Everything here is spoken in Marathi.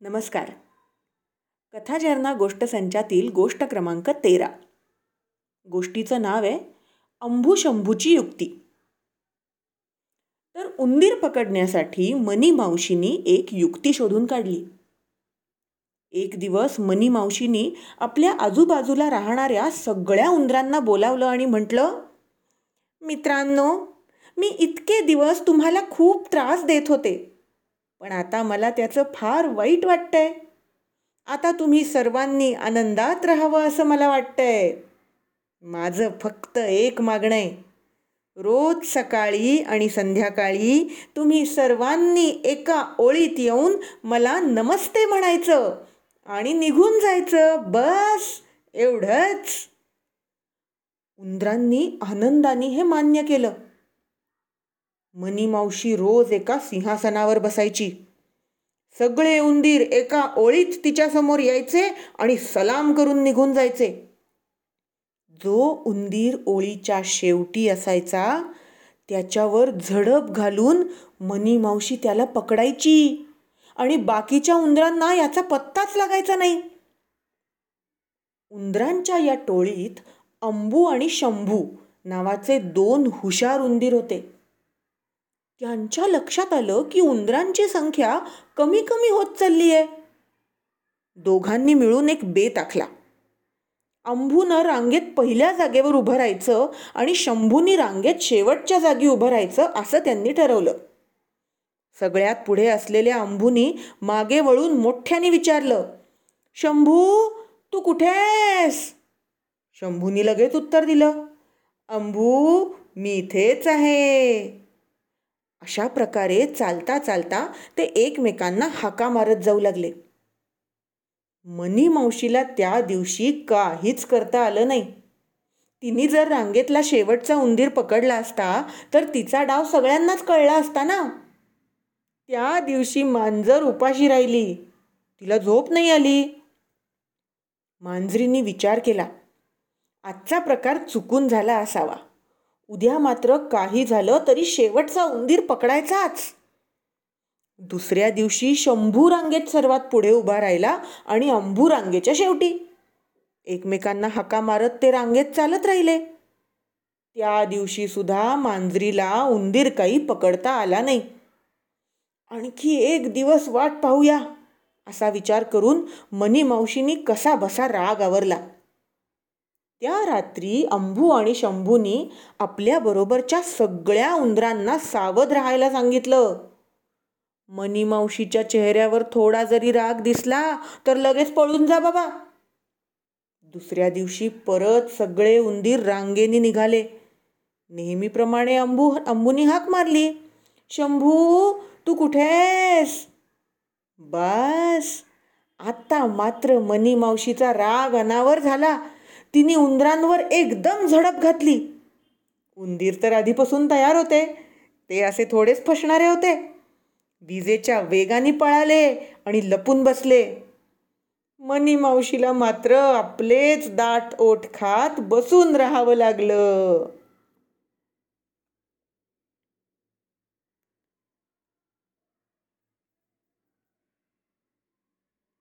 नमस्कार. कथाझरना गोष्ट संचातील गोष्ट क्रमांक तेरा. गोष्टीचं नाव आहे अंभू शंभूची युक्ती. तर उंदीर पकडण्यासाठी मनी मावशीनी एक युक्ती शोधून काढली. एक दिवस मनी मावशीनी आपल्या आजूबाजूला राहणाऱ्या सगळ्या उंदरांना बोलावलं आणि म्हटलं मित्रांनो मी इतके दिवस तुम्हाला खूप त्रास देत होते. पण आता मला त्याचं फार वाईट वाटतंय. आता तुम्ही सर्वांनी आनंदात राहावं असं मला वाटतंय. माझं फक्त एक मागणं आहे. रोज सकाळी आणि संध्याकाळी तुम्ही सर्वांनी एका ओळीत येऊन मला नमस्ते म्हणायचं आणि निघून जायचं बस एवढंच. उंदरांनी आनंदाने हे मान्य केलं. मनी मावशी रोज एका सिंहासनावर बसायची. सगळे उंदीर एका ओळीत तिच्यासमोर यायचे आणि सलाम करून निघून जायचे. जो उंदीर ओळीच्या शेवटी असायचा त्याच्यावर झडप घालून मनी मावशी त्याला पकडायची आणि बाकीच्या उंदरांना याचा पत्ताच लागायचा नाही. उंदरांच्या या टोळीत अंबू आणि शंभू नावाचे दोन हुशार उंदीर होते. त्यांच्या लक्षात आलं की उंदरांची संख्या कमी कमी होत चालली आहे दोघांनी मिळून एक बेत आखला. अंभूनं रांगेत पहिल्या जागेवर उभं राहायचं आणि शंभूनी रांगेत शेवटच्या जागी उभं राहायचं असं त्यांनी ठरवलं. सगळ्यात पुढे असलेल्या अंभूनी मागे वळून मोठ्याने विचारलं शंभू तू कुठे आहेस? शंभूनी लगेच उत्तर दिलं अंभू मी इथेच आहे. अशा प्रकारे चालता चालता ते एकमेकांना हाका मारत जाऊ लागले. मनी मावशीला त्या दिवशी काहीच करता आलं नाही. तिने जर रांगेतला शेवटचा उंदीर पकडला असता तर तिचा डाव सगळ्यांनाच कळला असता ना? त्या दिवशी मांजर उपाशी राहिली. तिला झोप नाही आली. मांजरीने विचार केला. आजचा प्रकार चुकून झाला असावा. उद्या मात्र काही झालं तरी शेवटचा उंदीर पकडायचाच. दुसऱ्या दिवशी शंभू रांगेत सर्वात पुढे उभा राहिला आणि अंभू रांगेच्या शेवटी. एकमेकांना हका मारत ते रांगेत चालत राहिले. त्या दिवशी सुद्धा मांजरीला उंदीर काही पकडता आला नाही. आणखी एक दिवस वाट पाहूया असा विचार करून मनी मावशीनी कसा बसा राग आवरला. त्या रात्री अंबू आणि शंभूनी आपल्याबरोबरच्या सगळ्या उंदरांना सावध राहायला सांगितलं. मनीमावशीच्या चेहऱ्यावर थोडा जरी राग दिसला तर लगेच पळून जा बाबा. दुसऱ्या दिवशी परत सगळे उंदीर रांगेने निघाले. नेहमीप्रमाणे अंबू अंबूनी हाक मारली. शंभू तू कुठेस बस आता मात्र मनी मावशीचा राग अनावर झाला. तिने उंदरांवर एकदम झडप घातली. उंदीर तर आधीपासून तयार होते. ते असे थोडेच फसणारे होते. विजेच्या वेगाने पळाले आणि लपून बसले. मनी मावशीला मात्र आपलेच दाट ओठ खात बसून राहावं लागलं.